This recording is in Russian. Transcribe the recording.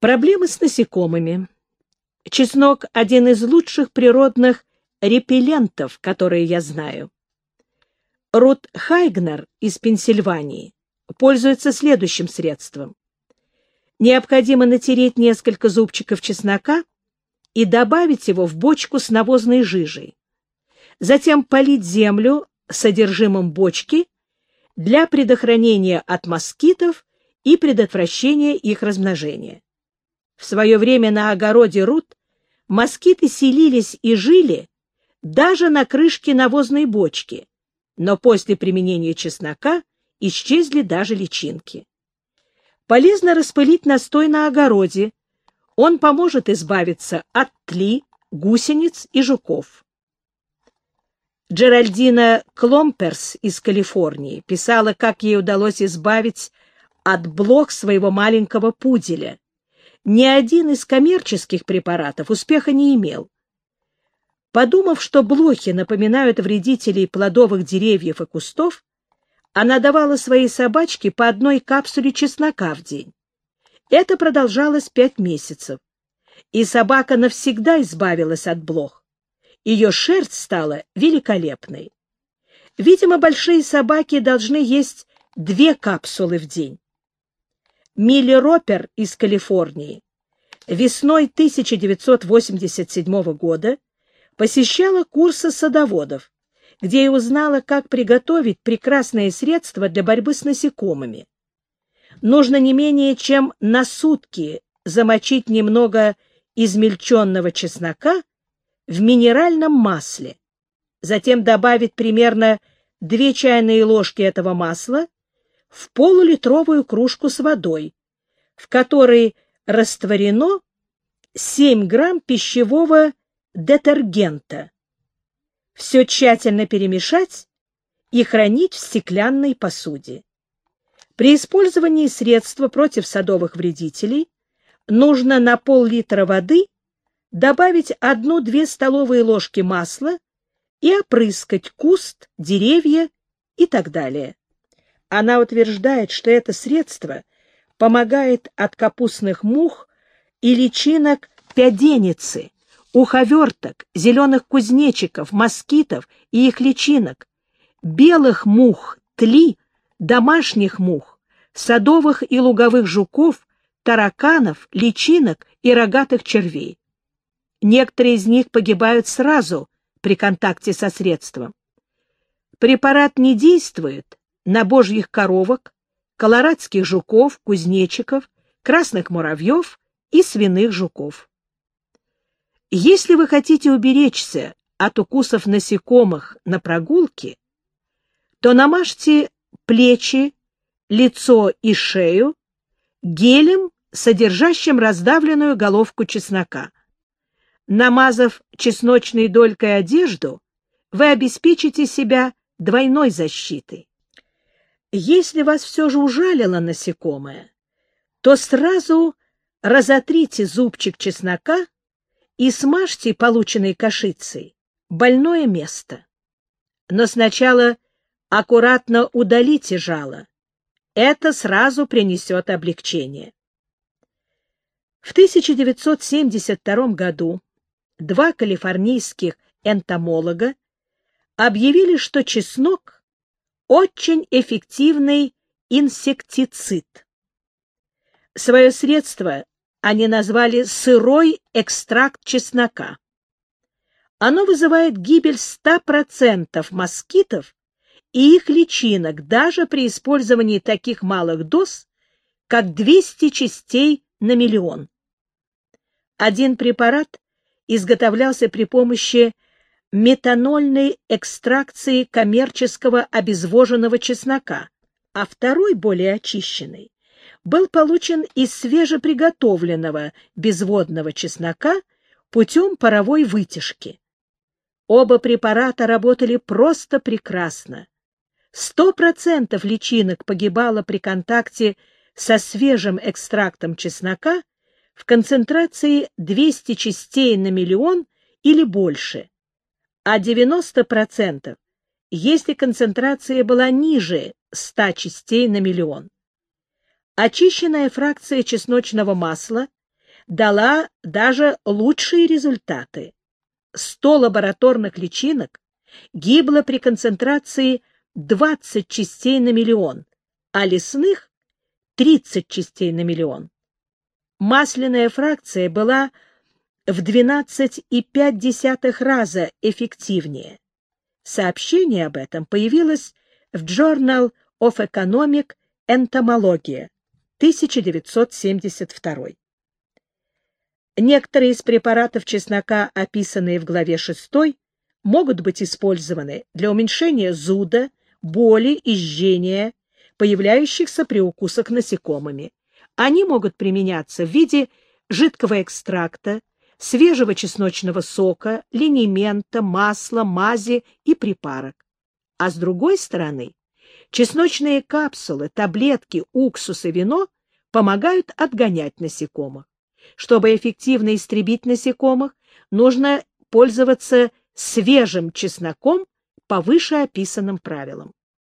Проблемы с насекомыми. Чеснок – один из лучших природных репеллентов, которые я знаю. Рут Хайгнер из Пенсильвании пользуется следующим средством. Необходимо натереть несколько зубчиков чеснока и добавить его в бочку с навозной жижей. Затем полить землю содержимым бочки для предохранения от москитов и предотвращения их размножения. В свое время на огороде Рут москиты селились и жили даже на крышке навозной бочки, но после применения чеснока исчезли даже личинки. Полезно распылить настой на огороде. Он поможет избавиться от тли, гусениц и жуков. Джеральдина Кломперс из Калифорнии писала, как ей удалось избавить от блох своего маленького пуделя, ни один из коммерческих препаратов успеха не имел. Подумав, что блохи напоминают вредителей плодовых деревьев и кустов, она давала своей собачке по одной капсуле чеснока в день. Это продолжалось пять месяцев, и собака навсегда избавилась от блох. Ее шерсть стала великолепной. Видимо, большие собаки должны есть две капсулы в день. Милли Ропер из Калифорнии весной 1987 года посещала курсы садоводов, где и узнала, как приготовить прекрасное средство для борьбы с насекомыми. Нужно не менее чем на сутки замочить немного измельченного чеснока в минеральном масле, затем добавить примерно 2 чайные ложки этого масла в полулитровую кружку с водой, в которой растворено 7 грамм пищевого детергента. Все тщательно перемешать и хранить в стеклянной посуде. При использовании средства против садовых вредителей нужно на пол-литра воды добавить 1-2 столовые ложки масла и опрыскать куст, деревья и так далее. Она утверждает, что это средство помогает от капустных мух и личинок пяденицы, уховерток, зеленых кузнечиков, москитов и их личинок, белых мух, тли, домашних мух, садовых и луговых жуков, тараканов, личинок и рогатых червей. Некоторые из них погибают сразу при контакте со средством. Препарат не действует, на божьих коровок, колорадских жуков, кузнечиков, красных муравьев и свиных жуков. Если вы хотите уберечься от укусов насекомых на прогулке, то намажьте плечи, лицо и шею гелем, содержащим раздавленную головку чеснока. Намазав чесночной долькой одежду, вы обеспечите себя двойной защитой. Если вас все же ужалило насекомое, то сразу разотрите зубчик чеснока и смажьте полученной кашицей больное место. Но сначала аккуратно удалите жало. Это сразу принесет облегчение. В 1972 году два калифорнийских энтомолога объявили, что чеснок очень эффективный инсектицид. Свое средство они назвали «сырой экстракт чеснока». Оно вызывает гибель 100% москитов и их личинок даже при использовании таких малых доз, как 200 частей на миллион. Один препарат изготовлялся при помощи метанольной экстракции коммерческого обезвоженного чеснока, а второй, более очищенный, был получен из свежеприготовленного безводного чеснока путем паровой вытяжки. Оба препарата работали просто прекрасно. Сто процентов личинок погибало при контакте со свежим экстрактом чеснока в концентрации 200 частей на миллион или больше, а 90%, если концентрация была ниже 100 частей на миллион. Очищенная фракция чесночного масла дала даже лучшие результаты. 100 лабораторных личинок гибло при концентрации 20 частей на миллион, а лесных — 30 частей на миллион. Масляная фракция была в 12,5 раза эффективнее. Сообщение об этом появилось в Journal of Economic Entomology 1972. Некоторые из препаратов чеснока, описанные в главе 6, могут быть использованы для уменьшения зуда, боли и жжения, появляющихся при укусах насекомыми. Они могут применяться в виде жидкого экстракта, свежего чесночного сока, линемента, масла, мази и припарок. А с другой стороны, чесночные капсулы, таблетки, уксус и вино помогают отгонять насекомых. Чтобы эффективно истребить насекомых, нужно пользоваться свежим чесноком по вышеописанным правилам.